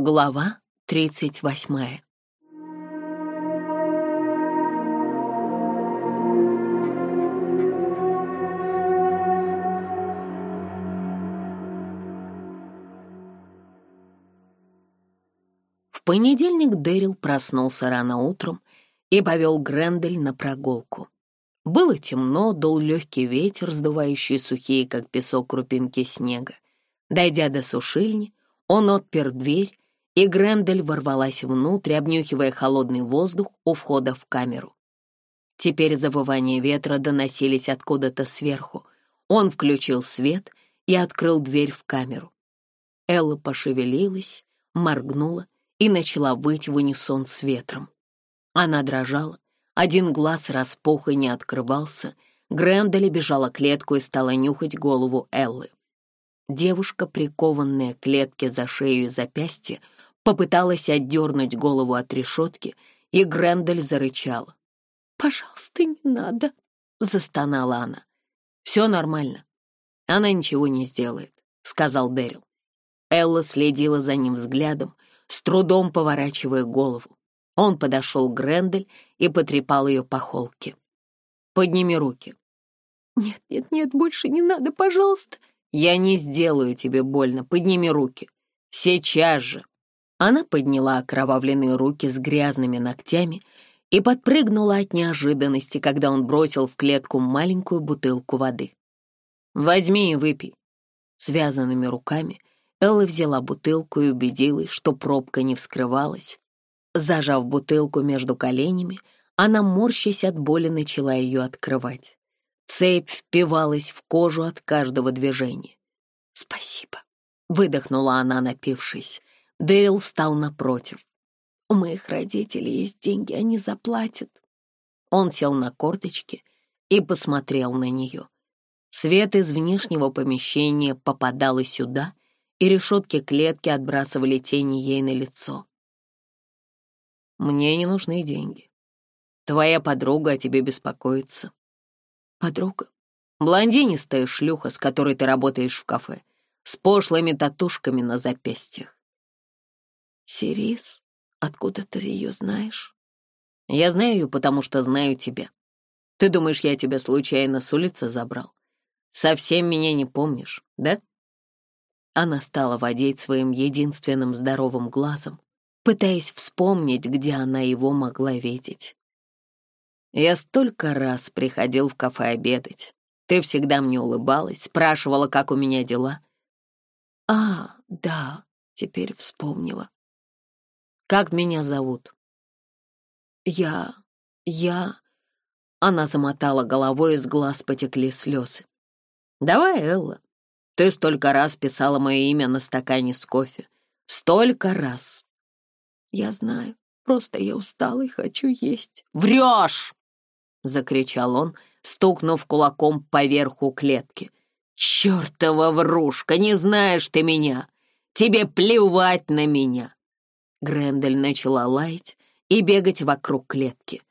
Глава 38 В понедельник Дэрил проснулся рано утром и повел Грендель на прогулку. Было темно, дул легкий ветер, сдувающий сухие, как песок, крупинки снега. Дойдя до сушильни, он отпер дверь и Грендель ворвалась внутрь, обнюхивая холодный воздух у входа в камеру. Теперь завывания ветра доносились откуда-то сверху. Он включил свет и открыл дверь в камеру. Элла пошевелилась, моргнула и начала выть в унисон с ветром. Она дрожала, один глаз распух и не открывался. Грендель бежала клетку и стала нюхать голову Эллы. Девушка, прикованная к клетке за шею и запястье, попыталась отдернуть голову от решетки, и Грендель зарычала. «Пожалуйста, не надо!» — застонала она. «Все нормально. Она ничего не сделает», — сказал Дэрил. Элла следила за ним взглядом, с трудом поворачивая голову. Он подошел к Грендель и потрепал ее по холке. «Подними руки». «Нет, нет, нет, больше не надо, пожалуйста». «Я не сделаю тебе больно. Подними руки. Сейчас же». Она подняла окровавленные руки с грязными ногтями и подпрыгнула от неожиданности, когда он бросил в клетку маленькую бутылку воды. «Возьми и выпей». Связанными руками Элла взяла бутылку и убедилась, что пробка не вскрывалась. Зажав бутылку между коленями, она, морщась от боли, начала ее открывать. Цепь впивалась в кожу от каждого движения. «Спасибо», — выдохнула она, напившись. Дэрил встал напротив. «У моих родителей есть деньги, они заплатят». Он сел на корточки и посмотрел на нее. Свет из внешнего помещения попадал и сюда, и решетки клетки отбрасывали тени ей на лицо. «Мне не нужны деньги. Твоя подруга о тебе беспокоится». «Подруга?» «Блондинистая шлюха, с которой ты работаешь в кафе, с пошлыми татушками на запястьях. Сирис, откуда ты ее знаешь? Я знаю, ее, потому что знаю тебя. Ты думаешь, я тебя случайно с улицы забрал? Совсем меня не помнишь, да? Она стала водить своим единственным здоровым глазом, пытаясь вспомнить, где она его могла видеть. Я столько раз приходил в кафе обедать. Ты всегда мне улыбалась, спрашивала, как у меня дела. А, да, теперь вспомнила как меня зовут?» «Я... я...» Она замотала головой, из глаз потекли слезы. «Давай, Элла, ты столько раз писала мое имя на стакане с кофе. Столько раз!» «Я знаю, просто я устала и хочу есть». «Врешь!» — закричал он, стукнув кулаком поверху клетки. «Чертова врушка, не знаешь ты меня! Тебе плевать на меня!» Грендель начала лаять и бегать вокруг клетки.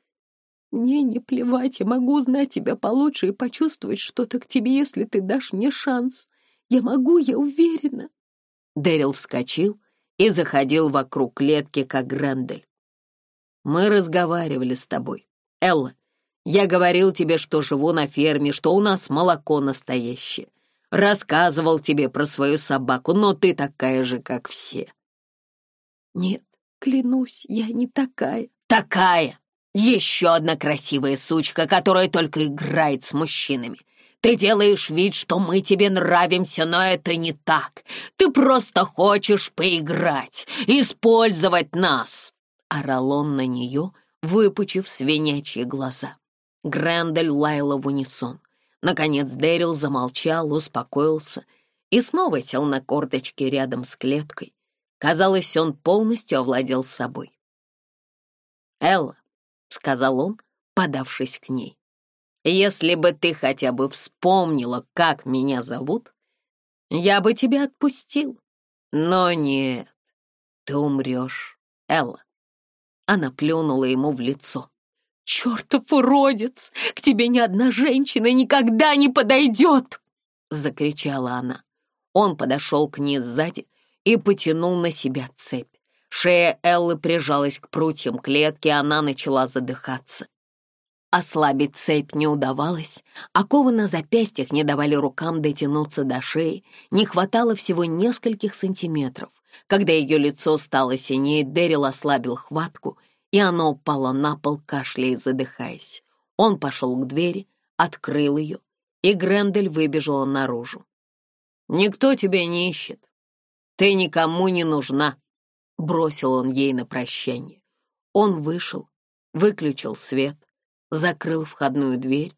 «Мне не плевать, я могу узнать тебя получше и почувствовать что-то к тебе, если ты дашь мне шанс. Я могу, я уверена». Дэрил вскочил и заходил вокруг клетки, как Грендель. «Мы разговаривали с тобой. Элла, я говорил тебе, что живу на ферме, что у нас молоко настоящее. Рассказывал тебе про свою собаку, но ты такая же, как все. Нет, клянусь, я не такая. Такая? Еще одна красивая сучка, которая только играет с мужчинами. Ты делаешь вид, что мы тебе нравимся, но это не так. Ты просто хочешь поиграть, использовать нас!» Орал он на нее, выпучив свинячьи глаза. Грендель лаяла в унисон. Наконец Дэрил замолчал, успокоился и снова сел на корточки рядом с клеткой, Казалось, он полностью овладел собой. «Элла», — сказал он, подавшись к ней, — «если бы ты хотя бы вспомнила, как меня зовут, я бы тебя отпустил. Но нет, ты умрешь, Элла». Она плюнула ему в лицо. «Чертов уродец! К тебе ни одна женщина никогда не подойдет!» — закричала она. Он подошел к ней сзади, — и потянул на себя цепь. Шея Эллы прижалась к прутьям клетки, она начала задыхаться. Ослабить цепь не удавалось, а оковы на запястьях не давали рукам дотянуться до шеи, не хватало всего нескольких сантиметров. Когда ее лицо стало синее, Дэрил ослабил хватку, и оно упало на пол, кашляя и задыхаясь. Он пошел к двери, открыл ее, и Грендель выбежала наружу. «Никто тебя не ищет», ты никому не нужна», — бросил он ей на прощание. Он вышел, выключил свет, закрыл входную дверь,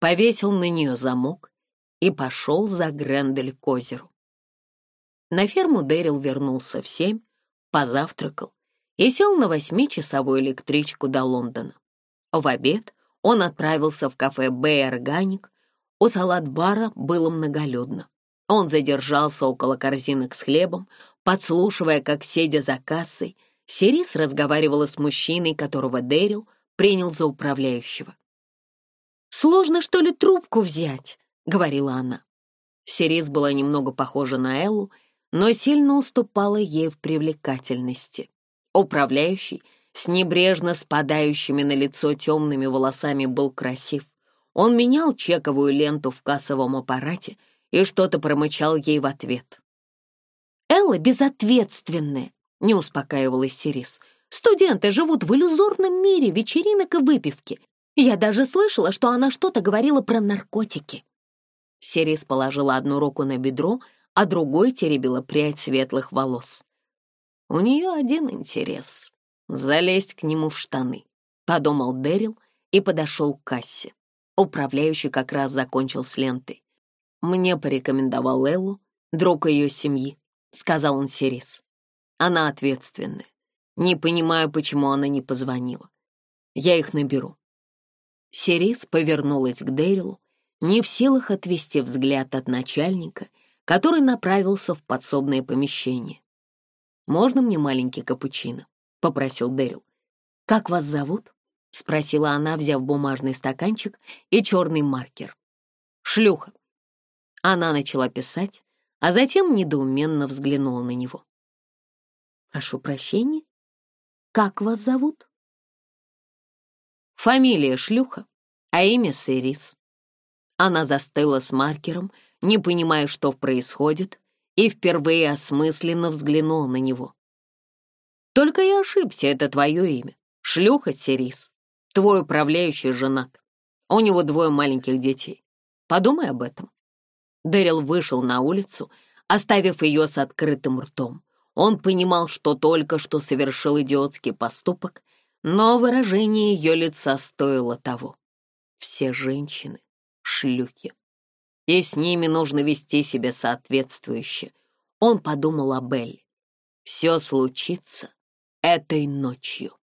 повесил на нее замок и пошел за Грендель к озеру. На ферму Дэрил вернулся в семь, позавтракал и сел на восьмичасовую электричку до Лондона. В обед он отправился в кафе «Бэй Органик», у салат-бара было многолюдно. Он задержался около корзинок с хлебом, подслушивая, как, сидя за кассой, Сирис разговаривала с мужчиной, которого Дэрил принял за управляющего. «Сложно, что ли, трубку взять?» — говорила она. Сирис была немного похожа на Эллу, но сильно уступала ей в привлекательности. Управляющий с небрежно спадающими на лицо темными волосами был красив. Он менял чековую ленту в кассовом аппарате — и что-то промычал ей в ответ. «Элла безответственная», — не успокаивалась Сирис. «Студенты живут в иллюзорном мире вечеринок и выпивки. Я даже слышала, что она что-то говорила про наркотики». Сирис положила одну руку на бедро, а другой теребила прядь светлых волос. «У нее один интерес — залезть к нему в штаны», — подумал Дэрил и подошел к кассе. Управляющий как раз закончил с лентой мне порекомендовал Эллу, друг ее семьи», — сказал он Сирис. «Она ответственная. Не понимаю, почему она не позвонила. Я их наберу». Сирис повернулась к Дэрилу, не в силах отвести взгляд от начальника, который направился в подсобное помещение. «Можно мне маленький капучино?» — попросил Дэрил. «Как вас зовут?» — спросила она, взяв бумажный стаканчик и черный маркер. «Шлюха», она начала писать, а затем недоуменно взглянула на него. «Прошу прощения, как вас зовут?» «Фамилия шлюха, а имя Сырис». Она застыла с маркером, не понимая, что происходит, и впервые осмысленно взглянула на него. «Только я ошибся, это твое имя. Шлюха Сирис. Твой управляющий женат. У него двое маленьких детей. Подумай об этом. Дэрил вышел на улицу, оставив ее с открытым ртом. Он понимал, что только что совершил идиотский поступок, но выражение ее лица стоило того. Все женщины — шлюхи. И с ними нужно вести себя соответствующе. Он подумал о Белле. Все случится этой ночью.